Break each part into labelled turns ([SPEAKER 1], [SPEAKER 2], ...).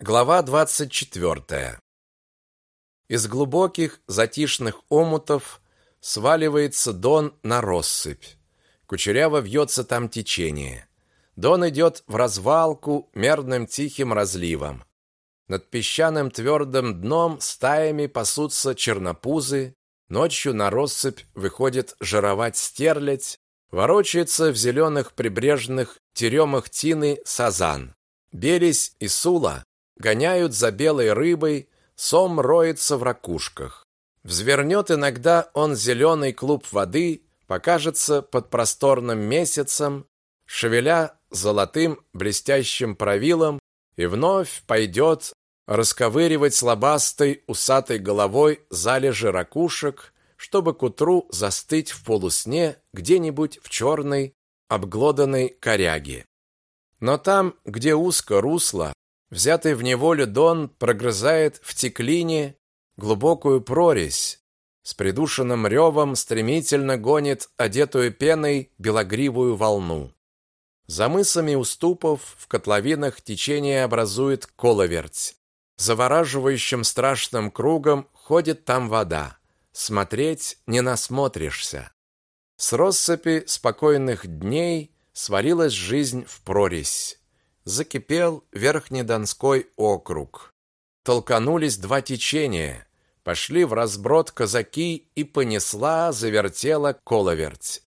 [SPEAKER 1] Глава 24. Из глубоких затишных омутов сваливается Дон на россыпь. Кучеряво вьется там течение. Дон идет в развалку мерным тихим разливом. Над песчаным твердым дном стаями пасутся чернопузы, ночью на россыпь выходит жировать стерлядь, ворочается в зеленых прибрежных теремах тины сазан. Белись и сула гоняют за белой рыбой, сом роется в ракушках. Взвернет иногда он зеленый клуб воды, покажется под просторным месяцем, шевеля золотым блестящим правилом, и вновь пойдет расковыривать слабастой усатой головой залежи ракушек, чтобы к утру застыть в полусне где-нибудь в черной обглоданной коряге. Но там, где узко русло, Взятый в неволю Дон прогрызает в теклине глубокую прорезь, с придушенным ревом стремительно гонит одетую пеной белогривую волну. За мысами уступов в котловинах течение образует коловерть. Завораживающим страшным кругом ходит там вода. Смотреть не насмотришься. С россыпи спокойных дней сварилась жизнь в прорезь закипел Верхнедонской округ. Толканулись два течения, пошли в разброд казаки и понесла, завертела коловерть.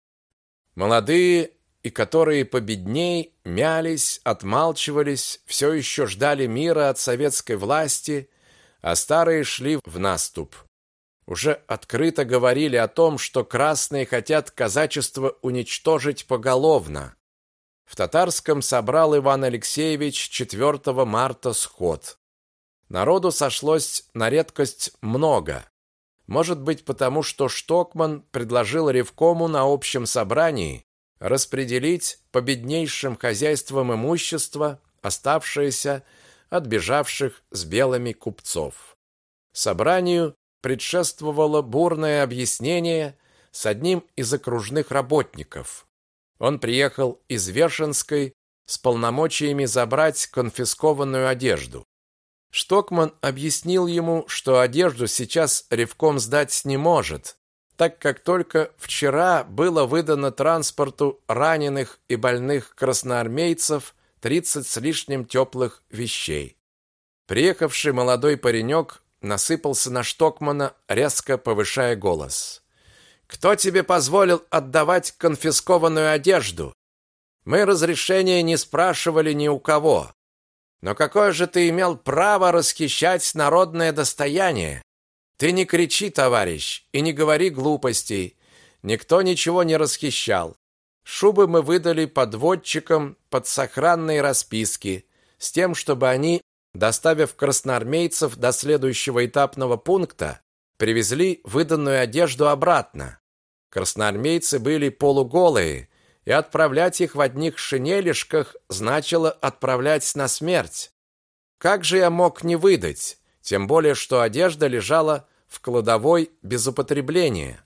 [SPEAKER 1] Молодые и которые победней мялись, отмалчивались, все еще ждали мира от советской власти, а старые шли в наступ. Уже открыто говорили о том, что красные хотят казачество уничтожить поголовно. В Татарском собрал Иван Алексеевич 4 марта сход. Народу сошлось на редкость много. Может быть, потому что Штокман предложил Ревкому на общем собрании распределить по беднейшим хозяйствам имущество, оставшееся от бежавших с белыми купцов. Собранию предшествовало бурное объяснение с одним из окружных работников. Он приехал из Вершинской с полномочиями забрать конфискованную одежду. Штокман объяснил ему, что одежду сейчас Ревком сдать не может, так как только вчера было выдано транспорту раненых и больных красноармейцев 30 с лишним теплых вещей. Приехавший молодой паренек насыпался на Штокмана, резко повышая голос. Кто тебе позволил отдавать конфискованную одежду? Мы разрешения не спрашивали ни у кого. Но какое же ты имел право расхищать народное достояние? Ты не кричи, товарищ, и не говори глупостей. Никто ничего не расхищал. Шубы мы выдали подводчикам под сохранные расписки, с тем, чтобы они, доставив красноармейцев до следующего этапного пункта, привезли выданную одежду обратно. Красноармейцы были полуголые, и отправлять их в одних шинелишках значило отправлять на смерть. Как же я мог не выдать, тем более что одежда лежала в кладовой без употребления.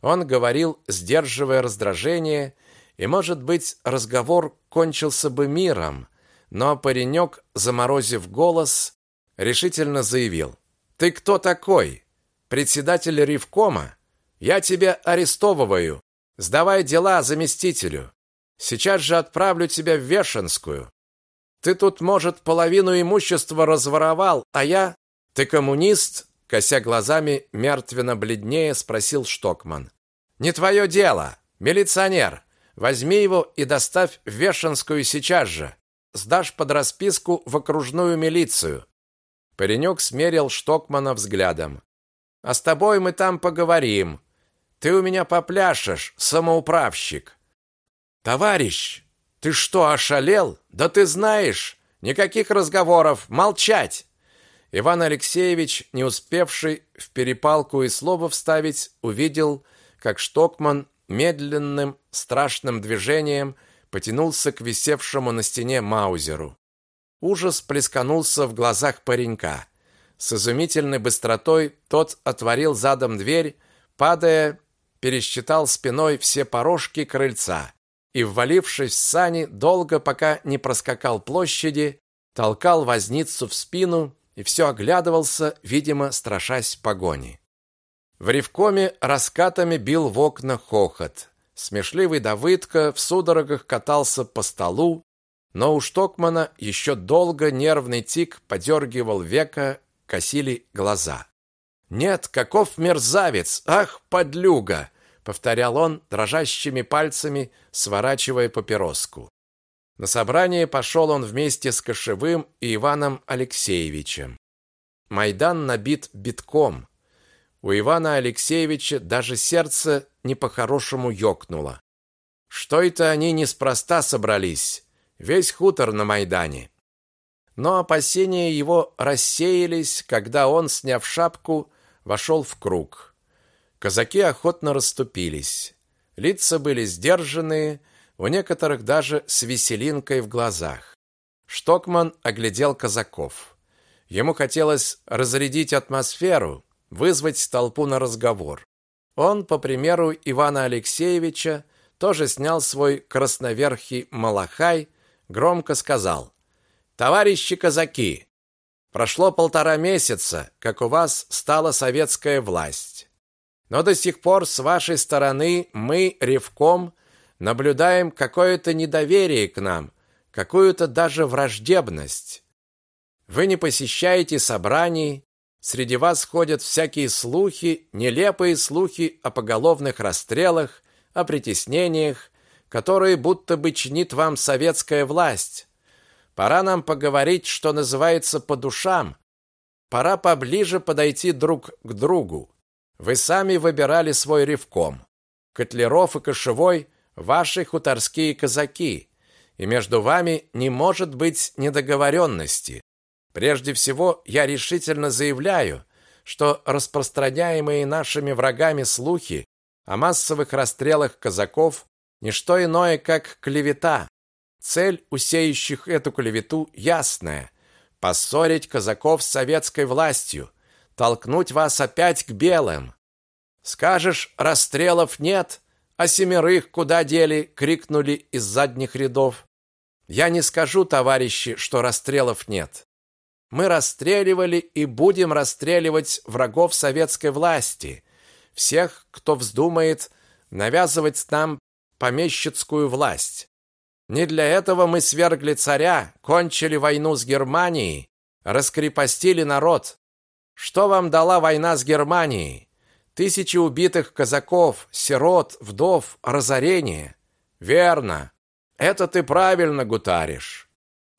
[SPEAKER 1] Он говорил, сдерживая раздражение, и, может быть, разговор кончился бы миром, но паренек, заморозив голос, решительно заявил: "Ты кто такой? Председатель Ревкома? Я тебя арестовываю. Сдавай дела заместителю. Сейчас же отправлю тебя в Вешенскую. Ты тут, может, половину имущества разворовал, а я... Ты коммунист? Кося глазами, мертвенно бледнее, спросил Штокман. Не твое дело. Милиционер. Возьми его и доставь в Вешенскую сейчас же. Сдашь под расписку в окружную милицию. Паренек смерил Штокмана взглядом. А с тобой мы там поговорим. Ты у меня попляшешь, самоуправщик. Товарищ, ты что, ошалел? Да ты знаешь, никаких разговоров, молчать. Иван Алексеевич, не успевший в перепалку и слово вставить, увидел, как Штокман медленным, страшным движением потянулся к висевшему на стене маузеру. Ужас плесканулся в глазах паренька. С изумительной быстротой тот отворил задом дверь, падая пересчитал спиной все порожки крыльца и, ввалившись в сани, долго, пока не проскакал площади, толкал возницу в спину и все оглядывался, видимо, страшась погони. В ревкоме раскатами бил в окна хохот. Смешливый Давыдка в судорогах катался по столу, но у Штокмана еще долго нервный тик подергивал века, косили глаза. «Нет, каков мерзавец! Ах, подлюга!» — повторял он дрожащими пальцами, сворачивая папироску. На собрание пошел он вместе с Кошевым и Иваном Алексеевичем. Майдан набит битком. У Ивана Алексеевича даже сердце не по-хорошему ёкнуло. Что это они неспроста собрались? Весь хутор на Майдане. Но опасения его рассеялись, когда он, сняв шапку, вошел в круг. Казаки охотно расступились. Лица были сдержанные, у некоторых даже с веселинкой в глазах. Штокман оглядел казаков. Ему хотелось разрядить атмосферу, вызвать толпу на разговор. Он, по примеру Ивана Алексеевича, тоже снял свой красноверхий малахай, громко сказал «Товарищи казаки, прошло полтора месяца, как у вас стала советская власть. Но до сих пор с вашей стороны мы, Ревком, наблюдаем какое-то недоверие к нам, какую-то даже враждебность. Вы не посещаете собраний, среди вас ходят всякие слухи, нелепые слухи о поголовных расстрелах, о притеснениях, которые будто бы чинит вам советская власть. Пора нам поговорить, что называется, по душам. Пора поближе подойти друг к другу. Вы сами выбирали свой ревком. Котлеров и Кошевой ваши хуторские казаки, и между вами не может быть недоговоренности. Прежде всего, я решительно заявляю, что распространяемые нашими врагами слухи о массовых расстрелах казаков не что иное, как клевета. Цель усеющих эту клевету ясная – поссорить казаков с советской властью, толкнуть вас опять к белым. Скажешь, расстрелов нет – а семерых куда дели? крикнули из задних рядов. Я не скажу, товарищи, что расстрелов нет. Мы расстреливали и будем расстреливать врагов советской власти, всех, кто вздумает навязывать нам помещицкую власть. Не для этого мы свергли царя, кончили войну с Германией, раскрепостили народ. Что вам дала война с Германией? Тысячи убитых казаков, сирот, вдов, разорение. Верно. Это ты правильно гутаришь.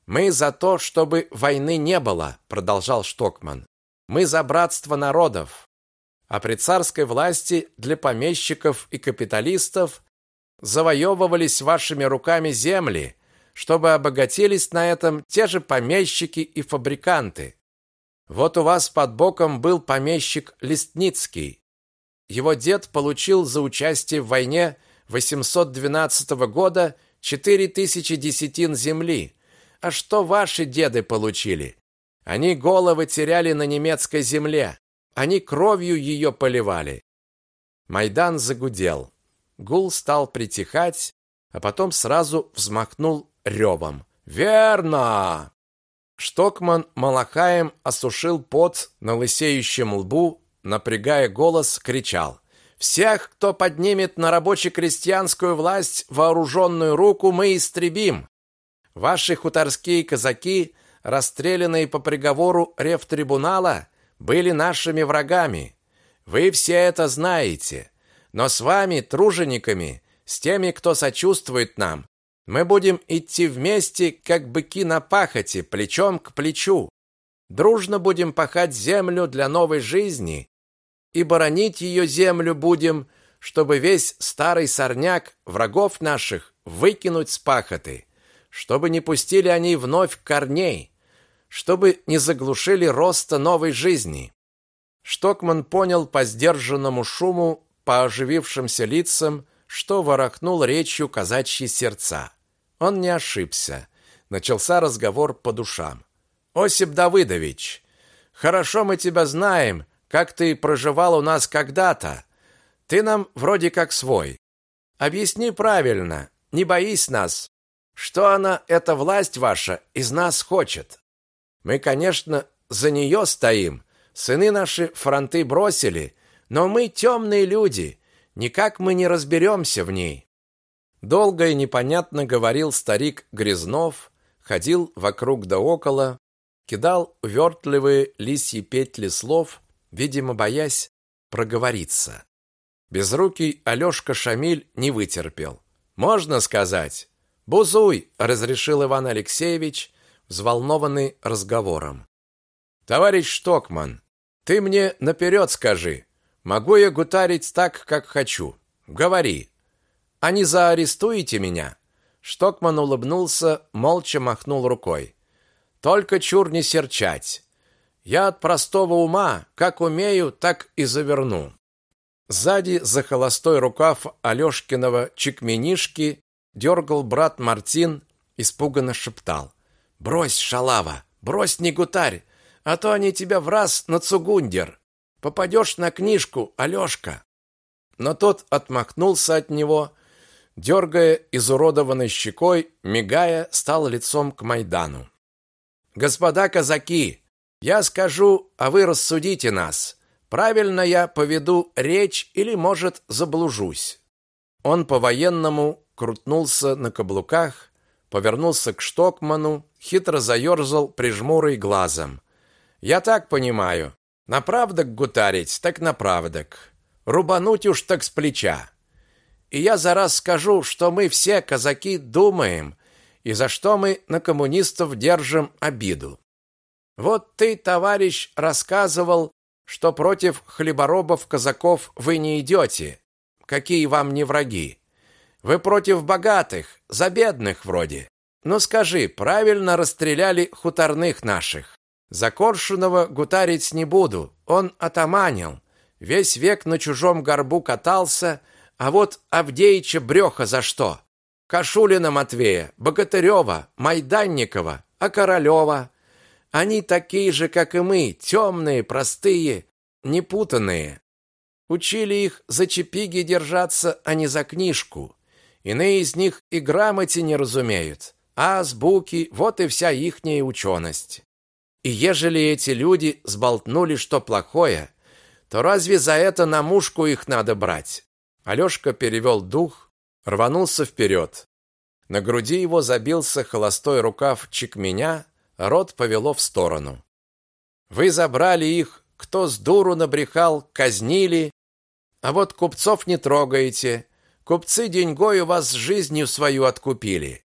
[SPEAKER 1] Мы за то, чтобы войны не было, продолжал Штокман. Мы за братство народов. А при царской власти для помещиков и капиталистов завоевывались вашими руками земли, чтобы обогатились на этом те же помещики и фабриканты. Вот у вас под боком был помещик Листницкий. Его дед получил за участие в войне 812 года 4000 десятин земли. А что ваши деды получили? Они головы теряли на немецкой земле. Они кровью ее поливали. Майдан загудел. Гул стал притихать, а потом сразу взмахнул ревом. «Верно!» Штокман малахаем осушил пот на лысеющем лбу напрягая голос, кричал: "Всех, кто поднимет на рабоче-крестьянскую власть вооруженную руку, мы истребим. Ваши хуторские казаки, расстрелянные по приговору ревтрибунала, были нашими врагами. Вы все это знаете. Но с вами, тружениками, с теми, кто сочувствует нам, мы будем идти вместе, как быки на пахоте, плечом к плечу. Дружно будем пахать землю для новой жизни и боронить ее землю будем, чтобы весь старый сорняк врагов наших выкинуть с пахоты, чтобы не пустили они вновь корней, чтобы не заглушили роста новой жизни. Штокман понял по сдержанному шуму, по оживившимся лицам, что ворохнул речью казачьи сердца. Он не ошибся. Начался разговор по душам. Осип Давыдович, хорошо мы тебя знаем, как ты проживал у нас когда-то. Ты нам вроде как свой. Объясни правильно, не боись нас. Что она, эта власть ваша, из нас хочет? Мы, конечно, за нее стоим. Сыны наши фронты бросили, но мы темные люди, никак мы не разберемся в ней. Долго и непонятно говорил старик Грязнов, ходил вокруг да около, кидал увертливые лисьи петли слов, видимо, боясь проговориться. Безрукий Алёшка Шамиль не вытерпел. «Можно сказать?» «Бузуй!» – разрешил Иван Алексеевич, взволнованный разговором. «Товарищ Штокман, ты мне наперед скажи, могу я гутарить так, как хочу? Говори. А не заарестуете меня?» Штокман улыбнулся, молча махнул рукой. «Только чур не серчать. Я от простого ума, как умею, так и заверну». Сзади за холостой рукав Алёшкиного чекменишки дергал брат Мартин, испуганно шептал. «Брось, шалава, брось, не гутарь, а то они тебя в раз на цугундер. Попадешь на книжку, Алёшка». Но тот отмахнулся от него, дергая изуродованной щекой, мигая, стал лицом к Майдану. «Господа казаки, я скажу, а вы рассудите нас. Правильно я поведу речь или, может, заблужусь. Он по-военному крутнулся на каблуках, повернулся к Штокману, хитро заерзал прижмурой глазом. Я так понимаю, направдок гутарить, так направдок. Рубануть уж так с плеча. И я за раз скажу, что мы все казаки думаем, и за что мы на коммунистов держим обиду. Вот ты, товарищ, рассказывал, что против хлеборобов-казаков вы не идете. Какие вам не враги? Вы против богатых, за бедных вроде. Ну скажи, правильно расстреляли хуторных наших. За Коршунова гутарить не буду, он отоманил. Весь век на чужом горбу катался, а вот Авдеича брёха за что? Кашулина Матвея, Богатырева, Майданникова, а Королева? Они такие же, как и мы, темные, простые, непутанные. Учили их за чепиги держаться, а не за книжку. Иные из них и грамоте не разумеют. А азбуки – вот и вся ихняя ученость. И ежели эти люди сболтнули что плохое, то разве за это на мушку их надо брать? Алешка перевел дух, рванулся вперед. На груди его забился холостой рукав чекменя, рот повело в сторону. Вы забрали их, кто с дуру набрехал, казнили, а вот купцов не трогаете. Купцы деньгой у вас жизнью свою откупили.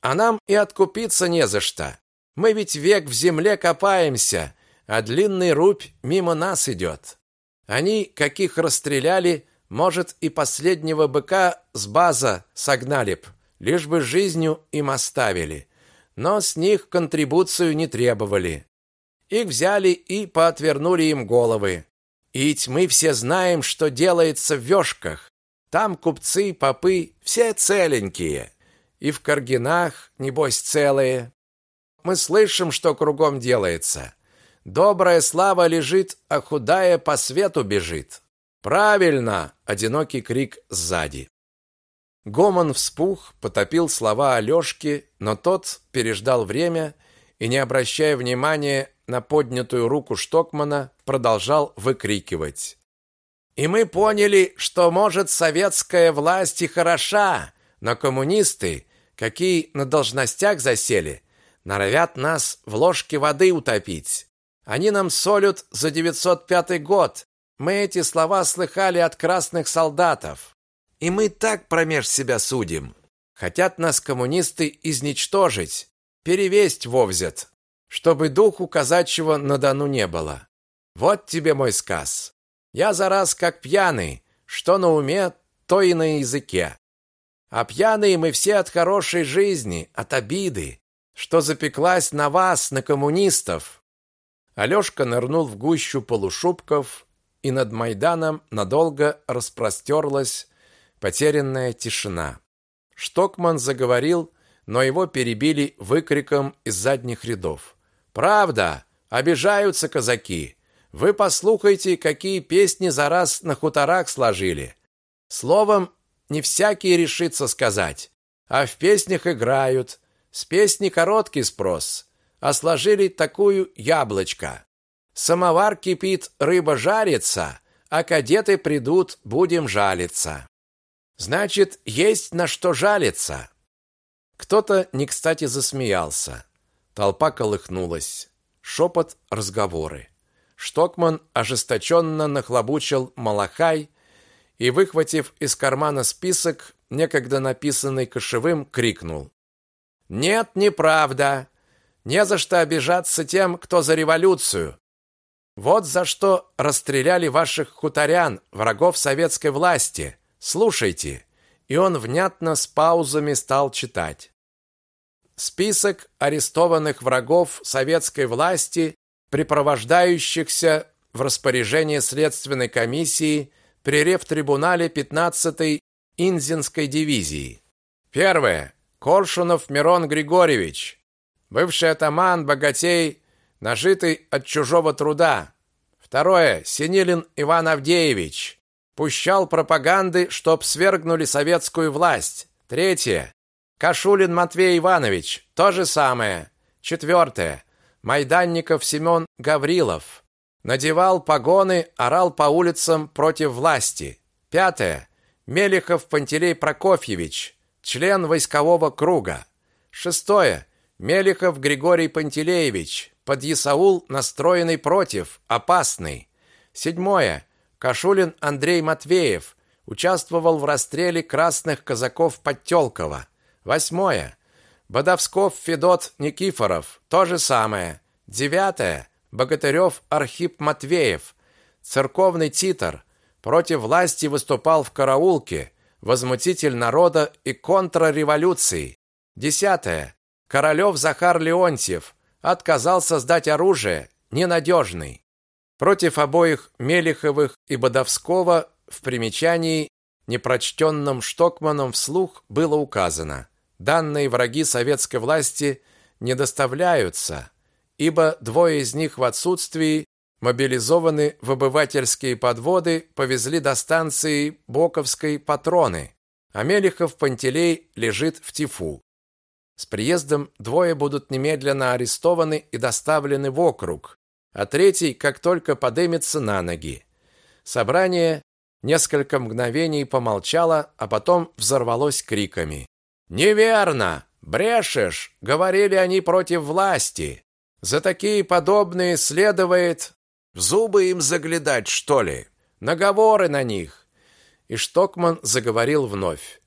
[SPEAKER 1] А нам и откупиться не за что. Мы ведь век в земле копаемся, а длинный рубь мимо нас идет. Они, каких расстреляли, может, и последнего быка с база согнали б, лишь бы жизнью им оставили но с них контрибуцию не требовали. Их взяли и поотвернули им головы. Ведь мы все знаем, что делается в вёшках. Там купцы, попы, все целенькие. И в Каргинах, небось, целые. Мы слышим, что кругом делается. Добрая слава лежит, а худая по свету бежит. Правильно, одинокий крик сзади. Гомон вспух, потопил слова Алёшки, но тот переждал время и, не обращая внимания на поднятую руку Штокмана, продолжал выкрикивать. «И мы поняли, что, может, советская власть и хороша, но коммунисты, какие на должностях засели, норовят нас в ложке воды утопить. Они нам солют за 905 год. Мы эти слова слыхали от красных солдатов. И мы так промеж себя судим. Хотят нас коммунисты изничтожить, перевесть вовзят, чтобы духу казачьего на Дону не было. Вот тебе мой сказ. Я за раз как пьяный, что на уме, то и на языке. А пьяные мы все от хорошей жизни, от обиды, что запеклась на вас, на коммунистов. Алёшка нырнул в гущу полушубков, и над Майданом надолго распростерлась Потерянная тишина. Штокман заговорил, но его перебили выкриком из задних рядов. Правда, обижаются казаки. Вы послухайте, какие песни за раз на хуторах сложили. Словом, не всякий решится сказать, а в песнях играют. С песни короткий спрос, а сложили такую яблочко. Самовар кипит, рыба жарится, а кадеты придут, будем жалиться. Значит, есть на что жалиться. Кто-то не кстати засмеялся. Толпа колыхнулась. Шепот, разговоры. Штокман ожесточенно нахлобучил малахай и, выхватив из кармана список, некогда написанный кошевым, крикнул. «Нет, неправда. Не за что обижаться тем, кто за революцию. Вот за что расстреляли ваших хуторян, врагов советской власти. Слушайте». И он внятно с паузами стал читать. Список арестованных врагов советской власти, припровождающихся в распоряжение следственной комиссии при рефтрибунале 15-й Инзинской дивизии. Первое. Коршунов Мирон Григорьевич, бывший атаман, богатей, нажитый от чужого труда. Второе. Синилин Иван Авдеевич, пущал пропаганды, чтоб свергнули советскую власть. Третье. Кашулин Матвей Иванович, то же самое. Четвертое. Майданников Семен Гаврилов. Надевал погоны, орал по улицам против власти. Пятое. Мелехов Пантелей Прокофьевич, член войскового круга. Шестое. Мелехов Григорий Пантелеевич, подъясаул, настроенный против, опасный. Седьмое. Кашулин Андрей Матвеев, участвовал в расстреле красных казаков Подтёлково. Восьмое. Бодовсков Федот Никифоров. То же самое. Девятое. Богатырев Архип Матвеев. Церковный титр. Против власти выступал в караулке. Возмутитель народа и контрреволюции. Десятое. Королев Захар Леонтьев. Отказался сдать оружие. Ненадежный. Против обоих Мелиховых и Бодовского в примечании, непрочтенном Штокманом вслух, было указано – данные враги советской власти не доставляются, ибо двое из них в отсутствии мобилизованы в обывательские подводы, повезли до станции Боковской патроны, а Мелихов Пантелей лежит в тифу. С приездом двое будут немедленно арестованы и доставлены в округ, а третий, как только подымется на ноги. Собрание несколько мгновений помолчало, а потом взорвалось криками. Неверно, брешешь, говорили они против власти. За такие подобные следует в зубы им заглядать, что ли? Наговоры на них. И Штокман заговорил вновь.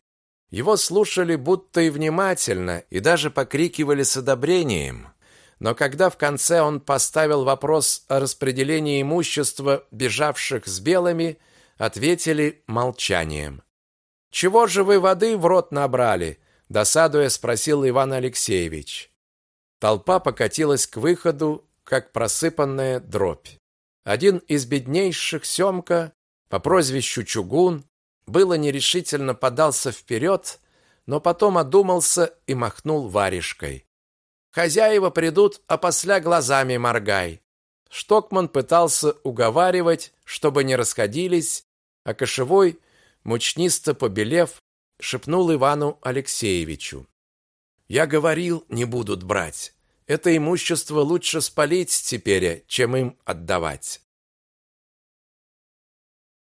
[SPEAKER 1] Его слушали будто и внимательно, и даже покрикивали с одобрением. Но когда в конце он поставил вопрос о распределении имущества бежавших с белыми, ответили молчанием. «Чего же вы воды в рот набрали?» досадуя спросил Иван Алексеевич. Толпа покатилась к выходу, как просыпанная дробь. Один из беднейших Семка по прозвищу Чугун было нерешительно подался вперед, но потом одумался и махнул варежкой. Хозяева придут, а после глазами моргай. Штокман пытался уговаривать, чтобы не расходились, а кошевой, мучнисто побелев, шепнул Ивану Алексеевичу. Я говорил, не будут брать. Это имущество лучше спалить теперь, чем им отдавать.